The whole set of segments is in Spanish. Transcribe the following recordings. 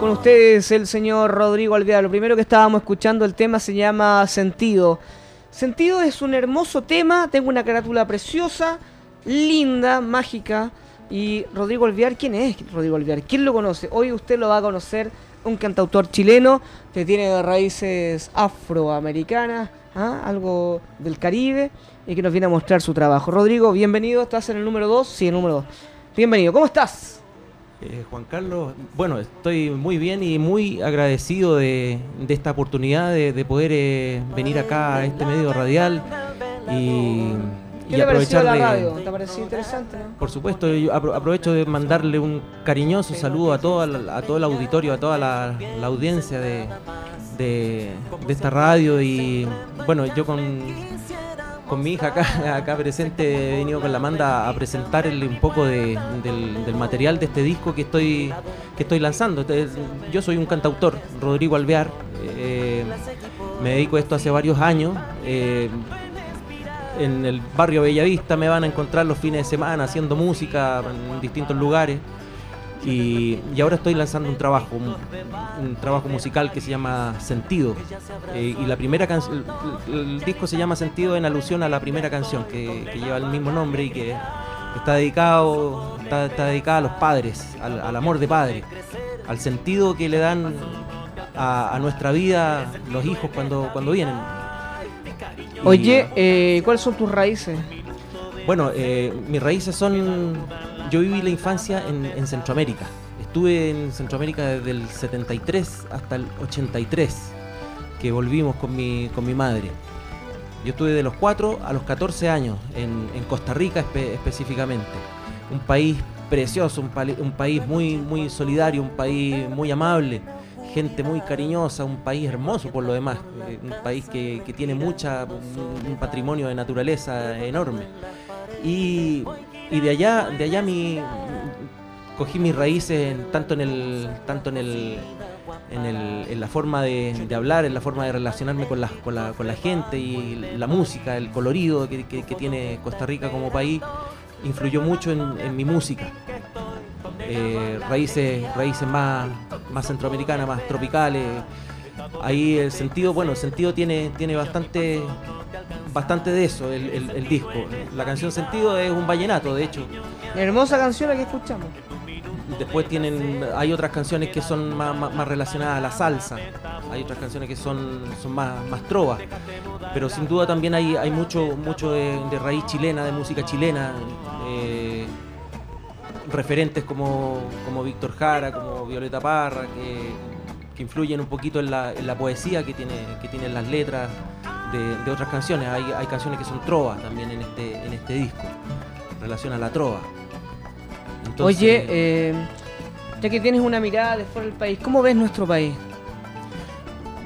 Con ustedes el señor Rodrigo Alvear. Lo primero que estábamos escuchando el tema se llama Sentido. Sentido es un hermoso tema, tengo una carátula preciosa, linda, mágica. Y Rodrigo Alvear, ¿quién es Rodrigo Alvear? ¿Quién lo conoce? Hoy usted lo va a conocer, un cantautor chileno que tiene raíces afroamericanas, ¿ah? algo del Caribe, y que nos viene a mostrar su trabajo. Rodrigo, bienvenido, estás en el número 2, sí, el número 2. Bienvenido, ¿cómo estás? Eh, Juan Carlos, bueno, estoy muy bien y muy agradecido de, esta oportunidad de, poder eh, venir acá a este medio radial y, ¿Qué aprovechar la radio? ¿Te pareció interesante? Por supuesto, yo aprovecho de mandarle un cariñoso saludo a todo, a todo el auditorio, a toda la, audiencia de, de esta radio y bueno, yo con con mi hija acá, acá presente, he venido con la manda a presentarle un poco del, material de este disco que estoy, que estoy lanzando. Yo soy un cantautor, Rodrigo Alvear, eh, me dedico a esto hace varios años. Eh, en el barrio Bellavista me van a encontrar los fines de semana haciendo música en distintos lugares. Y, ahora estoy lanzando un trabajo, un, trabajo musical que se llama Sentido. Eh, y la primera canción, el, disco se llama Sentido en alusión a la primera canción que, lleva el mismo nombre y que está dedicado, está, dedicada a los padres, al, amor de padre, al sentido que le dan a, nuestra vida los hijos cuando, cuando vienen. Oye, eh, ¿cuáles son tus raíces? Bueno, eh, mis raíces son yo viví la infancia en, Centroamérica. Estuve en Centroamérica desde el 73 hasta el 83, que volvimos con mi, con mi madre. Yo estuve de los 4 a los 14 años en, Costa Rica específicamente. Un país precioso, un, país muy, muy solidario, un país muy amable, gente muy cariñosa, un país hermoso por lo demás, eh, un país que, tiene mucha, un patrimonio de naturaleza enorme. Y y de allá, de allá mi, cogí mis raíces tanto en el, tanto en el, en, la forma de, hablar, en la forma de relacionarme con la, con la, con la gente y la música, el colorido que, tiene Costa Rica como país, influyó mucho en, mi música. Eh, raíces, raíces más, más centroamericanas, más tropicales. Ahí el sentido, bueno, el sentido tiene, tiene bastante bastante de eso el, disco. La canción Sentido es un vallenato, de hecho. Hermosa canción la que escuchamos. Después tienen, hay otras canciones que son más, relacionadas a la salsa, hay otras canciones que son, son más, más trovas, pero sin duda también hay, hay mucho, mucho de, raíz chilena, de música chilena, eh, referentes como, como Víctor Jara, como Violeta Parra, que, influyen un poquito en la, en la poesía que, tiene, que tienen las letras de, otras canciones. Hay, hay, canciones que son trovas también en este, en este disco, en relación a la trova. Oye, eh, ya que tienes una mirada de fuera del país, ¿cómo ves nuestro país?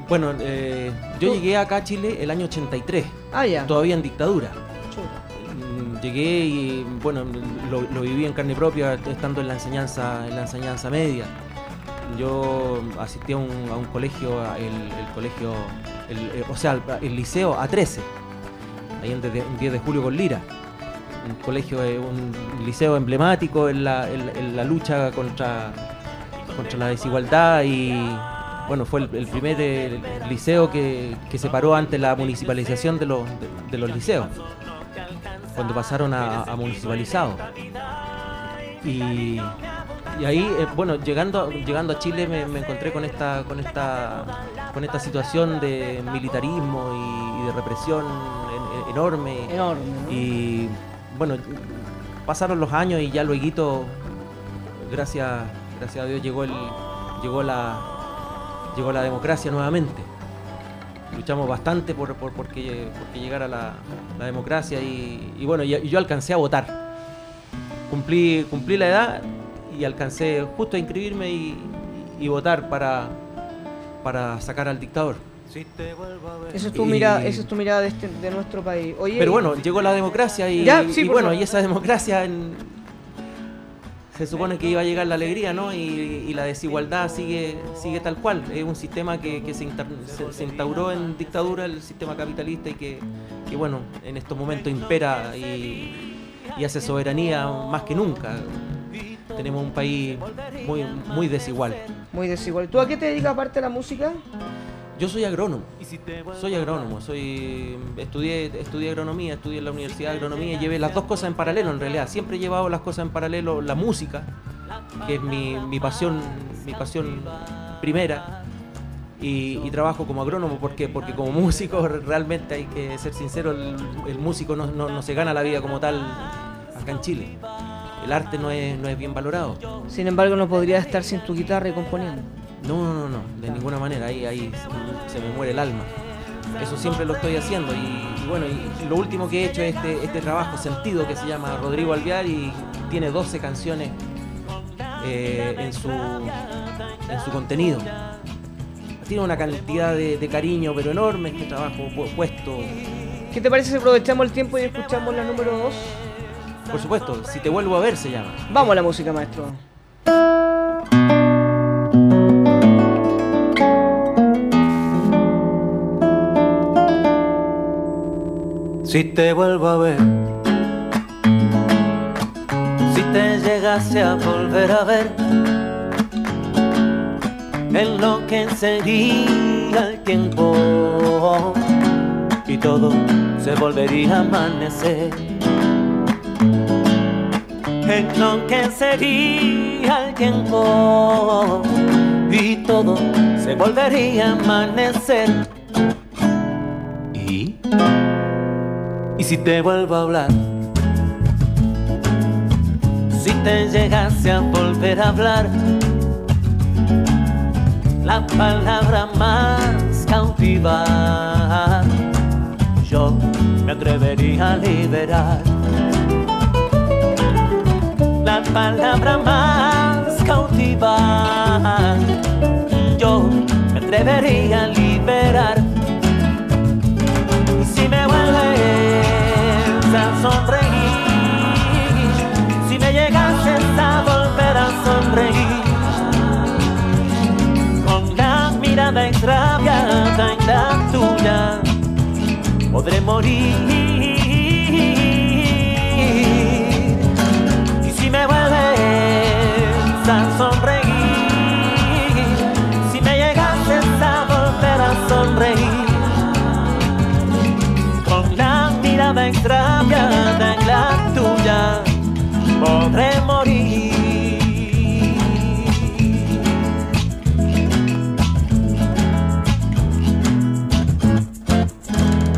Bueno, eh, yo llegué acá a Chile el año 83, ah, ya. todavía en dictadura. Mm, llegué y bueno, lo, viví en carne propia estando en la enseñanza, en la enseñanza media. Yo asistí a un, colegio, el colegio eh, o sea, el, liceo A13, ahí en, 10 de julio con Lira. Un colegio, eh, un liceo emblemático en la, lucha contra, contra la desigualdad y bueno, fue el, primer eh, liceo que, se paró ante la municipalización de los, de, los liceos, cuando pasaron a, a municipalizado. Y y ahí, bueno, llegando, llegando a Chile me, encontré con esta, con esta, con esta situación de militarismo y, de represión enorme. Enorme. Y bueno, pasaron los años y ya luego, gracias, gracias a Dios, llegó el, llegó la, llegó la democracia nuevamente. Luchamos bastante por, por porque, llegara la, democracia y, bueno, y, yo alcancé a votar. Cumplí, cumplí la edad y alcancé justo a inscribirme y, votar para, para sacar al dictador. Esa es tu mirada, es tu mirada de, este, de nuestro país. pero bueno, llegó la democracia y, bueno, y esa democracia se supone que iba a llegar la alegría, ¿no? Y, la desigualdad sigue, sigue tal cual. Es un sistema que, se, se, instauró en dictadura, el sistema capitalista, y que, que bueno, en estos momentos impera y, y hace soberanía más que nunca tenemos un país muy, muy desigual. Muy desigual. ¿Tú a qué te dedicas aparte de la música? Yo soy agrónomo. Soy agrónomo, soy estudié estudié agronomía, estudié en la Universidad de Agronomía y llevé las dos cosas en paralelo en realidad. Siempre he llevado las cosas en paralelo, la música, que es mi, mi pasión, mi pasión primera. Y, trabajo como agrónomo porque porque como músico realmente hay que ser sincero el, músico no, no, no, se gana la vida como tal acá en Chile el arte no es, no es bien valorado sin embargo no podría estar sin tu guitarra y componiendo no, no, no, de ninguna manera, ahí, ahí se me muere el alma. Eso siempre lo estoy haciendo y, bueno, y lo último que he hecho es este, este trabajo sentido que se llama Rodrigo Alvear y tiene 12 canciones eh, en, su, en su contenido. Tiene una cantidad de, de cariño, pero enorme este trabajo puesto. ¿Qué te parece si aprovechamos el tiempo y escuchamos la número 2? Por supuesto, si te vuelvo a ver se llama. Vamos a la música, maestro. Si te vuelvo a ver, si te llegase a volver a ver, en lo que enseguida el tiempo y todo se volvería a amanecer. En lo que sería el tiempo y todo se volvería a amanecer. Y si te vuelvo a hablar, si te llegase a volver a hablar, la palabra más cautiva, yo me atrevería a liberar. A liberar. Y si me vuelve sonreír. Si me llegases a volver a sonreír, con la mirada extraviada en la tuya, podré morir. Y si me vuelves a sonreír, mirada extraviada podré morir.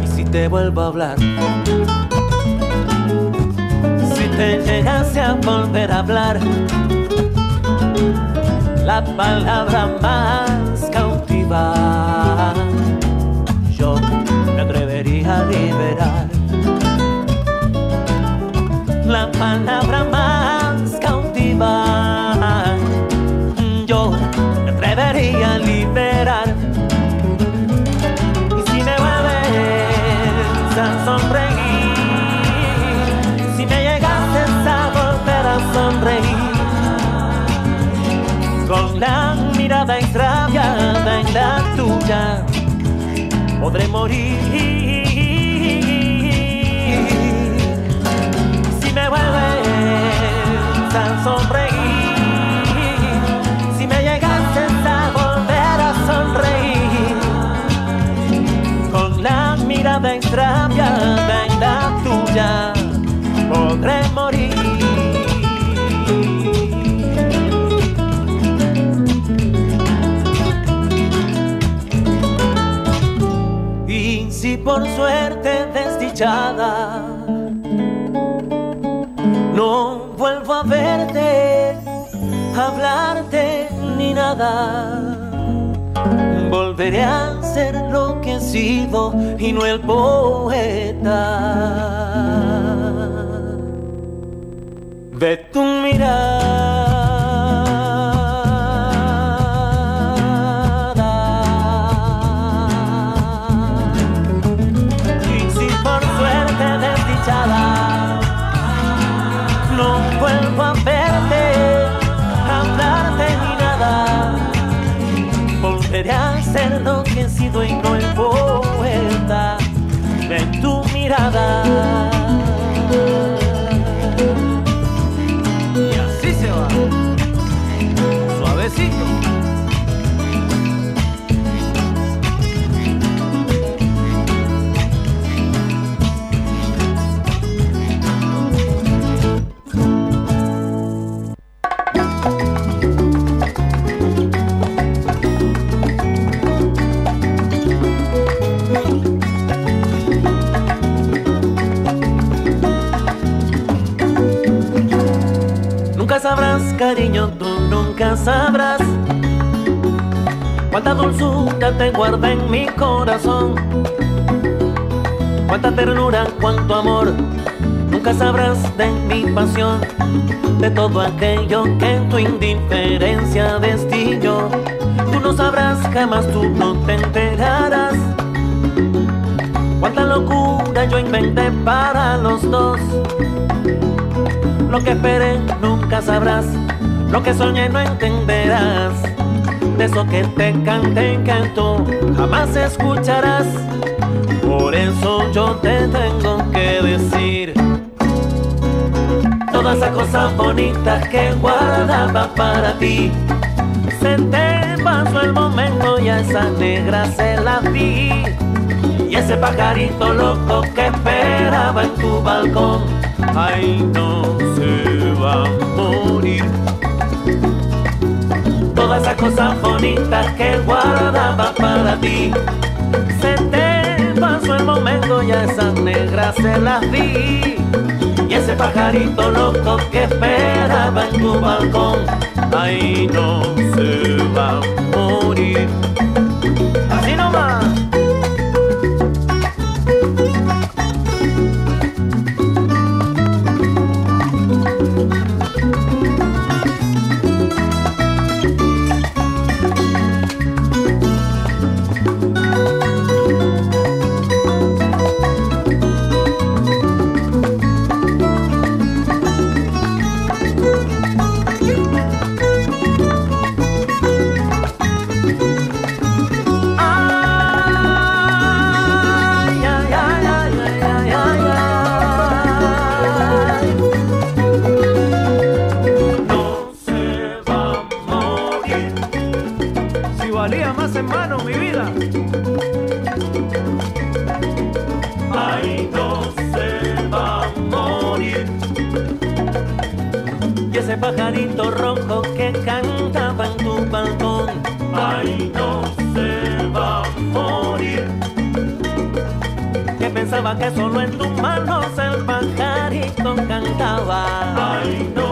Y si te vuelvo a hablar, si te llegase a volver a hablar, la palabra más cautiva, la tuya, podré morir. sonreír. Por suerte desdichada no vuelvo a verte, hablarte ni nada. Volveré a ser lo que he sido y no el poeta. De tu mirada. Sido y no tu mirada. Cariño tú nunca sabrás. Cuánta dulzura te guarda en mi corazón. Cuánta ternura, cuánto amor. Nunca sabrás de mi pasión, de todo aquello que en tu indiferencia destino. Tú no sabrás, jamás tú no te enterarás. Cuánta locura yo inventé para los dos. Lo que esperé nunca sabrás, lo que soñé no entenderás. De eso que te canté tú jamás escucharás. Por eso yo te tengo que decir todas esas cosas bonitas que guardaba para ti. Se te pasó el momento y a esa negra se la vi. Y ese pajarito loco que esperaba en tu balcón, ay no se va a morir. Esas cosas bonitas que guardaba para ti, se te pasó el momento y a esa negra se la vi. Y ese pajarito loco que esperaba en tu balcón, ay no se va a morir. Así nomás. En mano mi vida. Ay, no se va a morir. Y ese pajarito rojo que cantaba en tu balcón. Ay, no se va a morir. Que pensaba que solo en tus manos el pajarito cantaba. Ay, no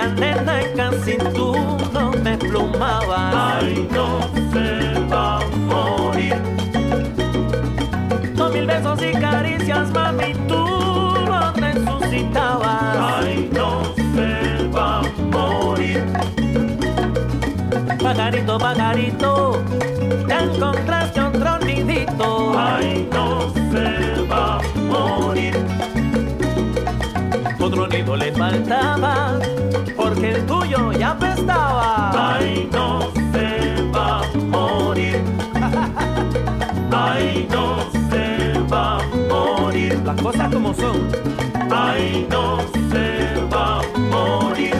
lujuria, nena, y casi tú no te plumabas. Ay, no se va a morir. Con mil besos y caricias, mami, tú no resucitabas. Ay, no se va a morir. Pajarito, pajarito, te encontraste otro nidito. Ay, no se va a morir. Otro nido le faltaba, porque el tuyo ya apestaba. Ay, no se va a morir. Ay, no se va a morir. Las cosas como son. Ay, no se va a morir.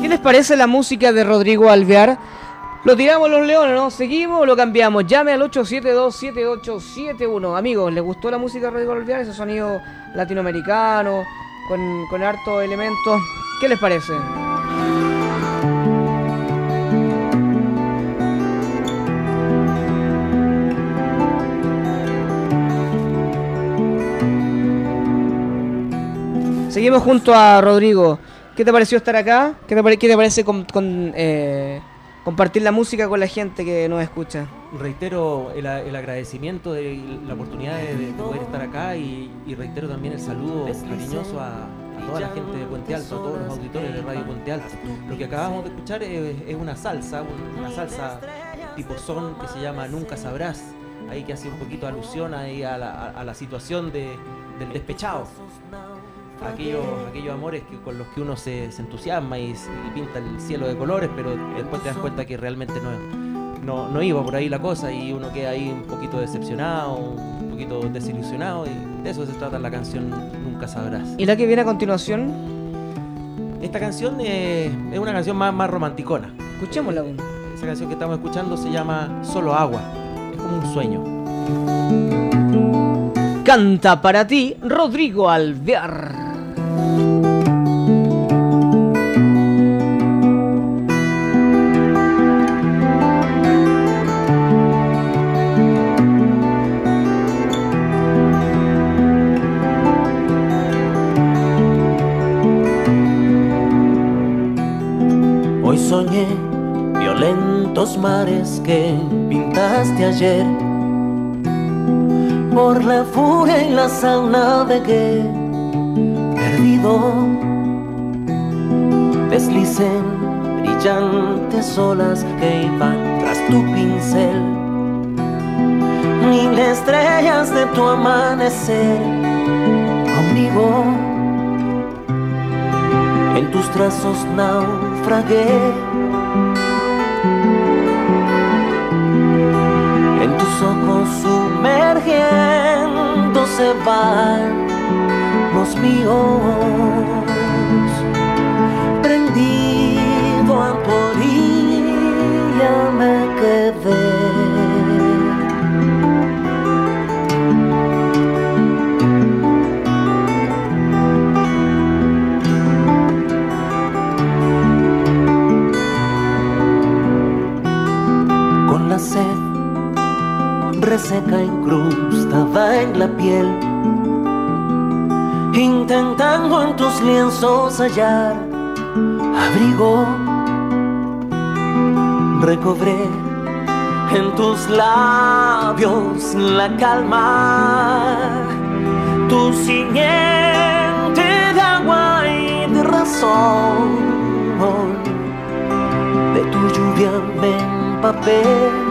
¿Qué les parece la música de Rodrigo Alvear? ¿Lo tiramos los leones, no? ¿Seguimos o lo cambiamos? Llame al 872-7871. Amigos, ¿les gustó la música de Rodrigo Alvear? Ese sonido latinoamericano, con, con hartos elementos. ¿Qué les parece? Seguimos junto a Rodrigo. ¿Qué te pareció estar acá? ¿Qué te, pare- qué te parece con, con, eh, compartir la música con la gente que nos escucha? Reitero el, agradecimiento de la oportunidad de, de poder estar acá y, reitero también el saludo cariñoso a, toda la gente de Puente Alto, a todos los auditores de Radio Puente Alto. Lo que acabamos de escuchar es, una salsa, un- una salsa tipo son que se llama Nunca Sabrás, ahí que hace un poquito alusión ahí a, la, a la situación de, del despechado. Aquellos, aquellos amores que, con los que uno se, se entusiasma y pinta el cielo de colores, pero después te das cuenta que realmente no, no, no iba por ahí la cosa y uno queda ahí un poquito decepcionado, un poquito desilusionado y de eso se trata la canción Nunca Sabrás. ¿Y la que viene a continuación? Esta canción eh, es una canción más, más romanticona. Escuchémosla. Esa canción que estamos escuchando se llama Solo Agua, es como un sueño. Canta para ti, Rodrigo Alvear soñé violentos mares que pintaste ayer. Por la furia y la sauna de que perdido. Deslicen brillantes olas que iban tras tu pincel. Mil estrellas de tu amanecer conmigo. En tus trazos naufragué. En tus ojos sumergiendo se van los míos. Prendido a tu orilla me quedé. con la sed reseca incrustada en la piel, intentando en tus lienzos hallar abrigo, recobré en tus labios la calma, tu simiente de agua y de razón de tu lluvia me empapé.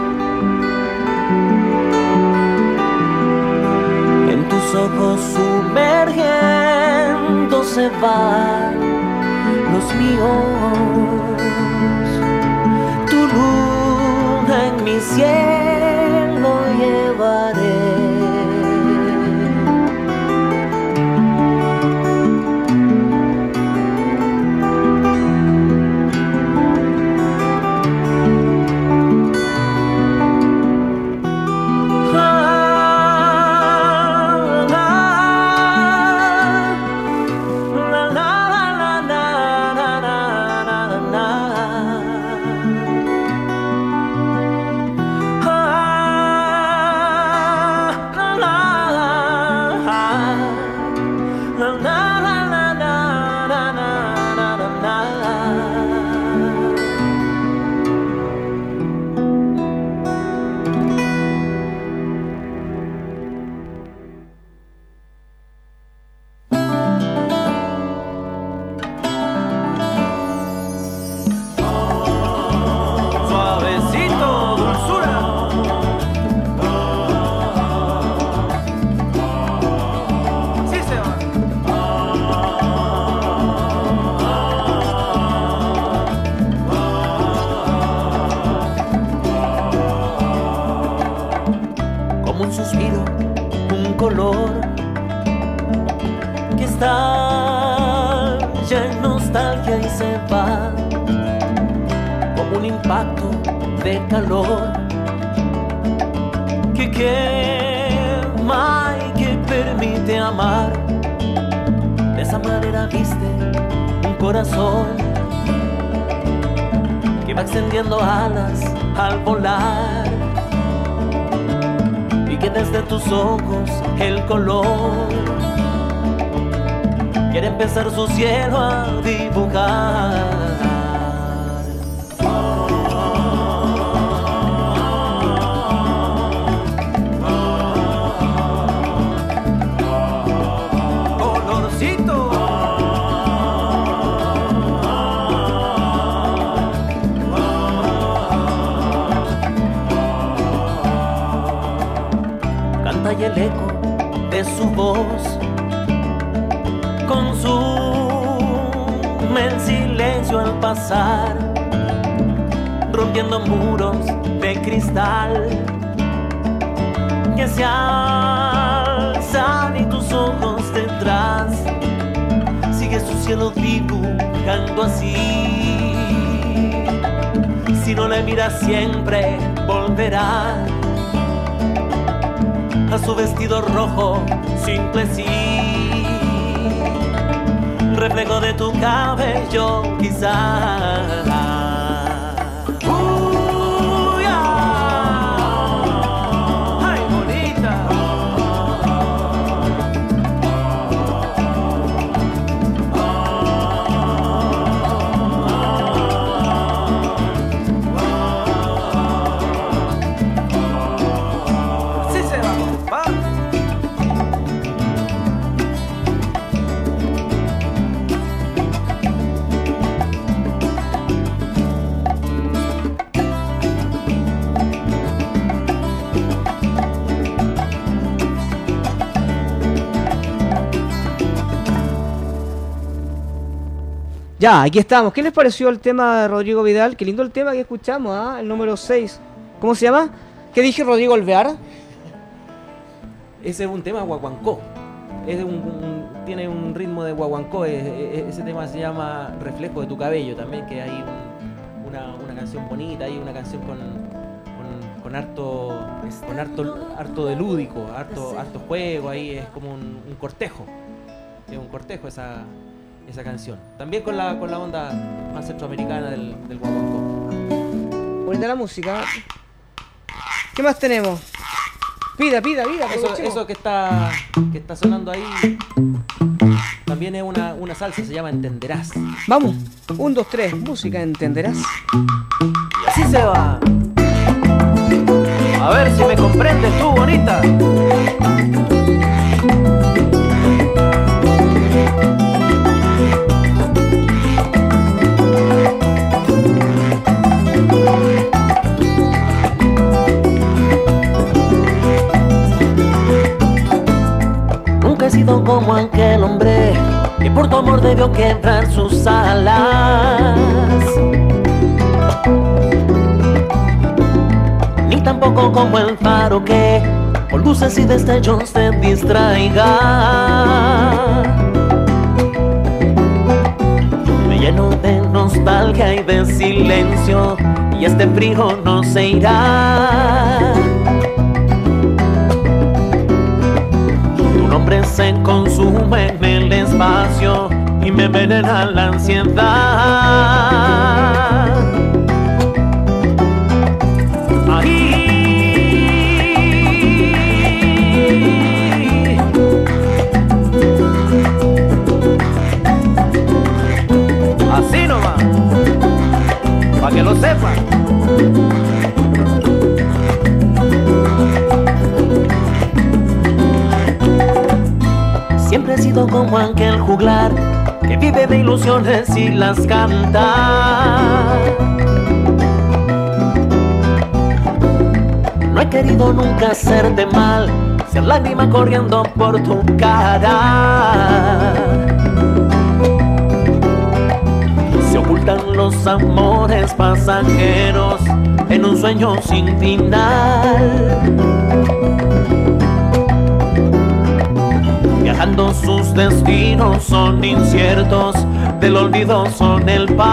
Tus ojos sumergiendo se van los míos. Tu luna en mi cielo llevaré. Desde tus ojos el color quiere empezar su cielo a dibujar. Siempre volverá a su vestido rojo simple sí. Reflejo de tu cabello quizás. Ya, aquí estamos. ¿Qué les pareció el tema de Rodrigo Vidal? Qué lindo el tema que escuchamos, ¿ah? El número 6. ¿Cómo se llama? ¿Qué dije Rodrigo Alvear? Ese es un tema guaguancó. Es un, un- tiene un ritmo de guaguancó. es- es- ese tema se llama Reflejo de tu cabello también, que hay un- una, canción bonita, hay una canción con, con, con harto, con harto, harto de harto, harto juego, ahí es como un cortejo. Es un cortejo esa, esa canción. También con la, con la onda más centroamericana del, del guaguancó. Bonita la música. ¿Qué más tenemos? Pida, pida, pida. Eso, eso que está que está sonando ahí también es una, una salsa, se llama Entenderás. Vamos. Un, dos, tres. Música, entenderás. Y así se va. A ver si me comprendes tú, bonita. Como aquel hombre que por tu amor debió quebrar sus alas. Ni tampoco como el faro que por luces y destellos te distraiga. Me lleno de nostalgia y de silencio y este frío no se irá. Se consume en el espacio y me envenena la ansiedad. Ahí. Así nomás, para que lo sepan. He sido como aquel juglar que vive de ilusiones y las canta. No he querido nunca hacerte mal, ser lágrima corriendo por tu cara. Se ocultan los amores pasajeros en un sueño sin final. Viajando sus destinos son inciertos, del olvido son el pan.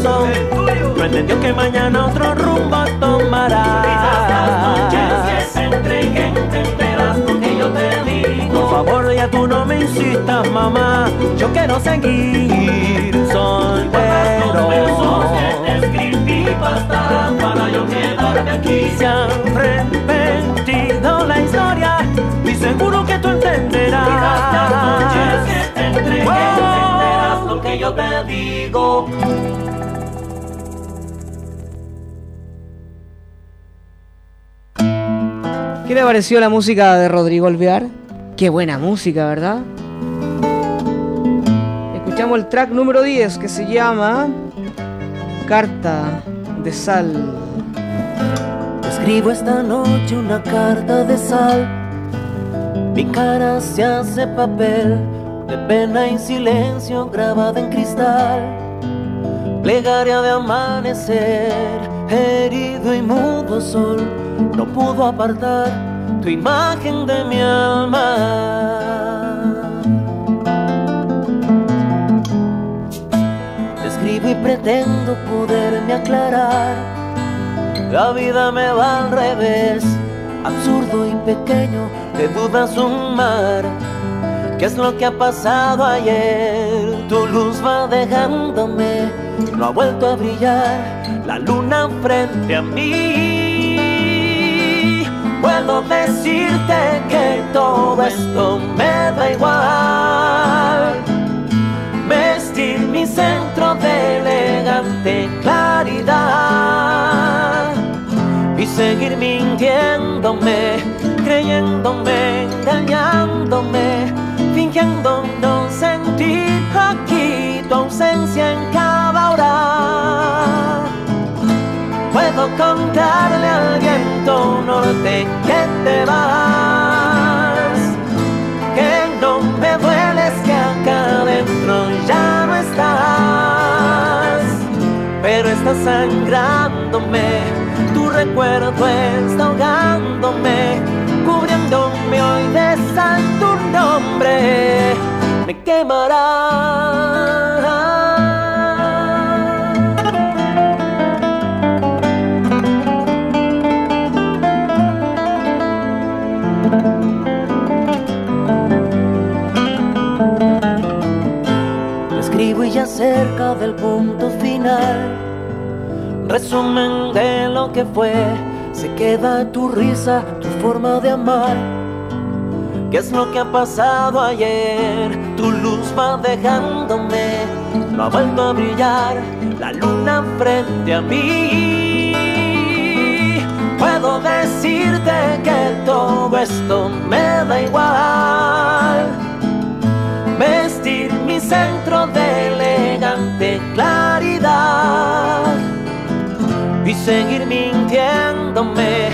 No entendió que mañana otro rumbo tomará. las noches entregué, entenderás lo que yo te digo. Por favor, ya tú no me insistas, mamá, yo quiero seguir soltero. Escribí bastarán para yo quedarme aquí. Se ha arrepentido la historia y seguro que tú entenderás. Las noches entenderás lo que yo te digo. ¿Qué le pareció la música de Rodrigo Alvear? Qué buena música, ¿verdad? Escuchamos el track número 10 que se llama Carta de Sal. Escribo esta noche una carta de sal. Mi cara se hace papel de pena y silencio grabada en cristal. Plegaria de amanecer herido y mudo sol no pudo apartar tu imagen de mi alma. Escribo y pretendo poderme aclarar. La vida me va al revés, absurdo y pequeño, de dudas un mar. ¿Qué es lo que ha pasado ayer? Tu luz va dejándome, no ha vuelto a brillar la luna frente a mí. Puedo decirte que todo esto me da igual. Vestir mi centro de elegante claridad y seguir mintiéndome, creyéndome, engañándome, fingiendo no sentir aquí tu ausencia en cada hora puedo contarle al viento norte que te vas, que no me dueles que acá adentro ya no estás, pero está sangrándome, tu recuerdo está ahogándome, cubriéndome hoy de sal tu nombre, me quemará. Escribo y ya cerca del punto final. Resumen de lo que fue. Se queda tu risa, forma de amar. ¿Qué es lo que ha pasado ayer? Tu luz va dejándome, no ha vuelto a brillar la luna frente a mí. Puedo decirte que todo esto me da igual. Vestir mi centro de elegante claridad y seguir mintiéndome,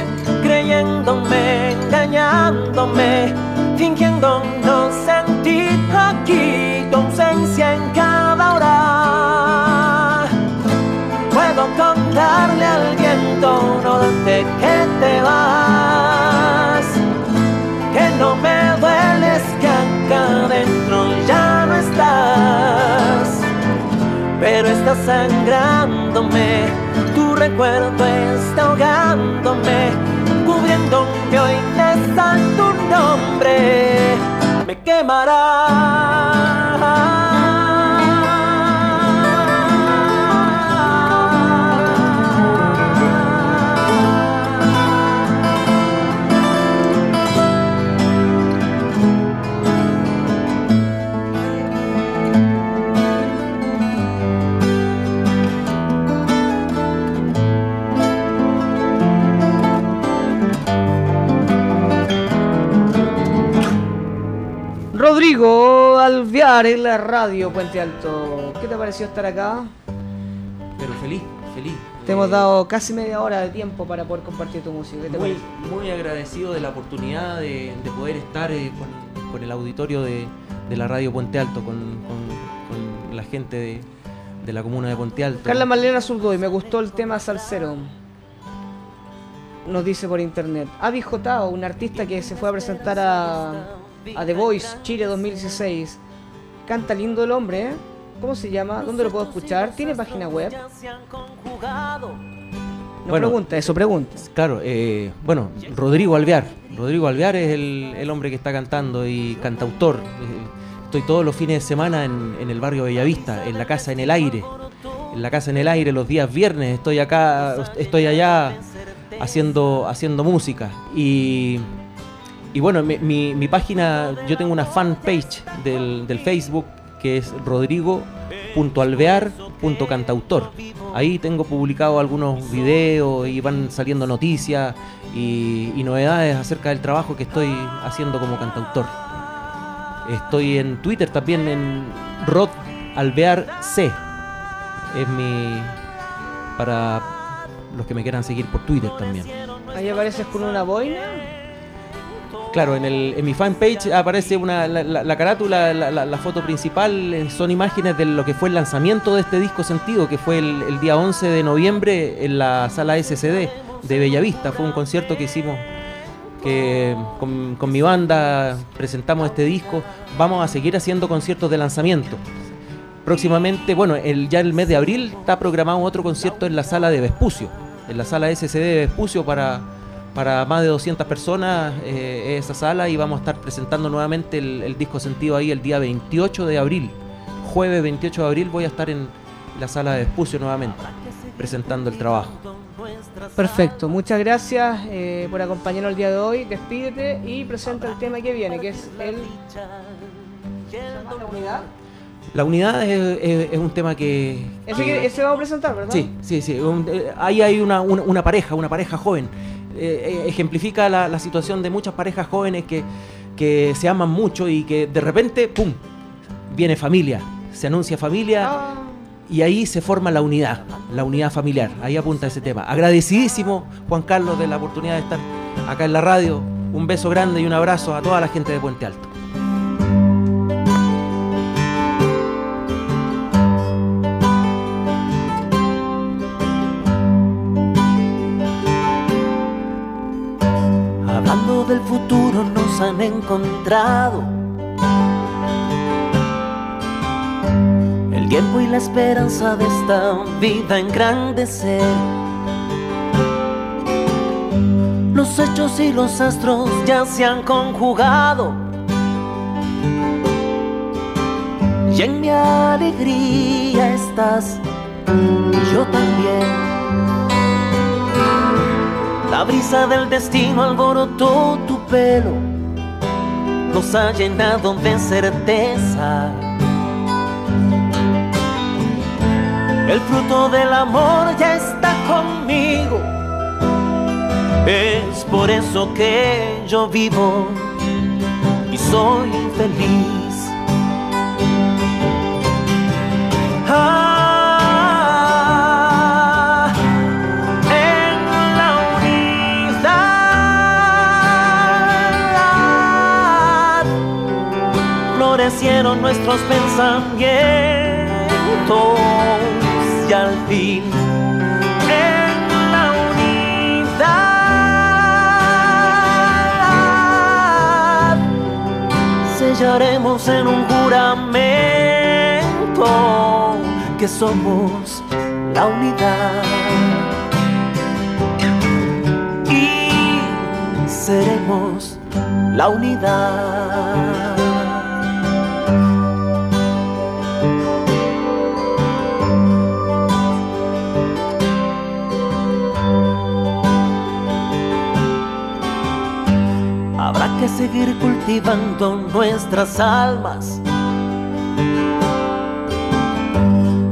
engañándome, fingiendo no sentir aquí tu ausencia en cada hora. Puedo contarle al viento norte que te vas, que no me dueles que acá adentro ya no estás, pero está sangrándome, tu recuerdo está ahogándome, cubriéndome hoy sal tu nombre, me quemará. En la radio Puente Alto. ¿Qué te pareció estar acá? Pero feliz, feliz. Te hemos Eh, dado casi media hora de tiempo para poder compartir tu música. ¿Qué te muy, parece? muy agradecido de la oportunidad de, de poder estar eh, con, con el auditorio de, de la radio Puente Alto, con, con- con la gente de, de la comuna de Puente Alto. Carla Marlena Zurdoy, me gustó el tema Salsero. Nos dice por internet. Avi Jotao, un artista que se fue a presentar a, a The Voice Chile 2016. Canta lindo el hombre, ¿eh? ¿Cómo se llama? ¿Dónde lo puedo escuchar? ¿Tiene página web? No Bueno. pregunta, eso pregunta. Claro, eh, bueno, Rodrigo Alvear. Rodrigo Alvear es el, el hombre que está cantando y cantautor. Eh, Estoy todos los fines de semana en, en el barrio Bellavista, en la casa en el aire. En la casa en el aire los días viernes estoy acá, estoy allá haciendo, haciendo música. Y, y bueno, mi, mi- mi página, yo tengo una fanpage del, del Facebook que es rodrigo.alvear.cantautor. Ahí tengo publicado algunos videos y van saliendo noticias y, y novedades acerca del trabajo que estoy haciendo como cantautor. Estoy en Twitter también en Rod Alvear C. Es mi. para los que me quieran seguir por Twitter también. Ahí apareces con una boina. Claro, en, el, en mi fanpage aparece una, la, la- la carátula, la, la- la foto principal, eh, son imágenes de lo que fue el lanzamiento de este disco Sentido, que fue el, el día 11 de noviembre en la sala SCD de Bellavista. Fue un concierto que hicimos que con, con mi banda presentamos este disco. Vamos a seguir haciendo conciertos de lanzamiento. Próximamente, bueno, el, ya el mes de abril está programado otro concierto en la sala de Vespucio, en la sala SCD de Vespucio para, para más de 200 personas eh, esa sala y vamos a estar presentando nuevamente el, el disco sentido ahí el día 28 de abril. Jueves 28 de abril voy a estar en la sala de Vespucio nuevamente presentando el trabajo. Perfecto, muchas gracias eh, por acompañarnos el día de hoy. Despídete y presenta el tema que viene, que es el. ¿se llama la unidad? La unidad es, es- es un tema que... Ese, que- ese vamos a presentar, ¿verdad? Sí, sí, sí. un- eh, ahí hay una, una- una pareja, una pareja joven. Eh, ejemplifica la, la situación de muchas parejas jóvenes que, que se aman mucho y que de repente, ¡pum!, viene familia. Se anuncia familia Ah, y ahí se forma la unidad, la unidad familiar. Ahí apunta ese tema. Agradecidísimo, Juan Carlos, de la oportunidad de estar acá en la radio. Un beso grande y un abrazo a toda la gente de Puente Alto. Encontrado. El tiempo y la esperanza de esta vida engrandecer. Los hechos y los astros ya se han conjugado. Y en mi alegría estás y yo también. La brisa del destino alborotó tu pelo, nos ha llenado de certeza. El fruto del amor ya está conmigo, es por eso que yo vivo y soy feliz. Ah, florecieron nuestros pensamientos y al fin en la unidad sellaremos en un juramento que somos la unidad y seremos la unidad. Habrá que seguir cultivando nuestras almas.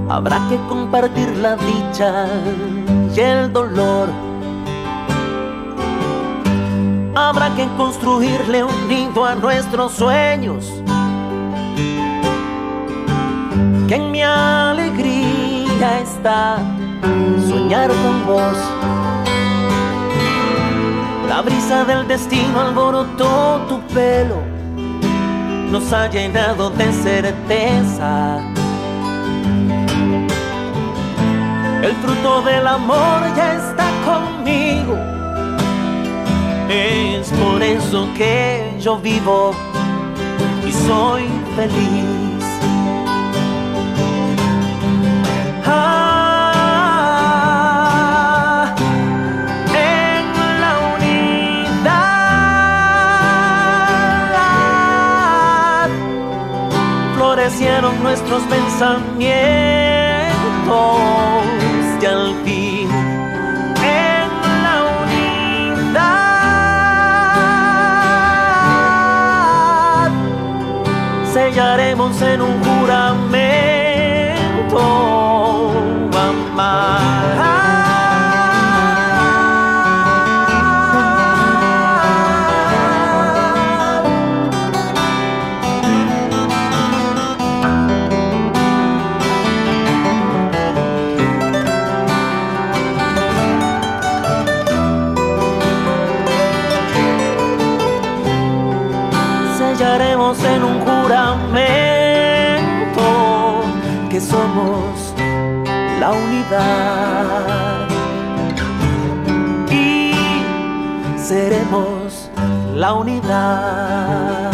Habrá que compartir la dicha y el dolor. Habrá que construirle un nido a nuestros sueños. Que en mi alegría está soñar con vos. La brisa del destino alborotó tu pelo, nos ha llenado de certeza. El fruto del amor ya está conmigo, es por eso que yo vivo y soy feliz. Florecieron nuestros pensamientos y al fin en la unidad sellaremos en un juramento amar. La unidad. Y seremos la unidad.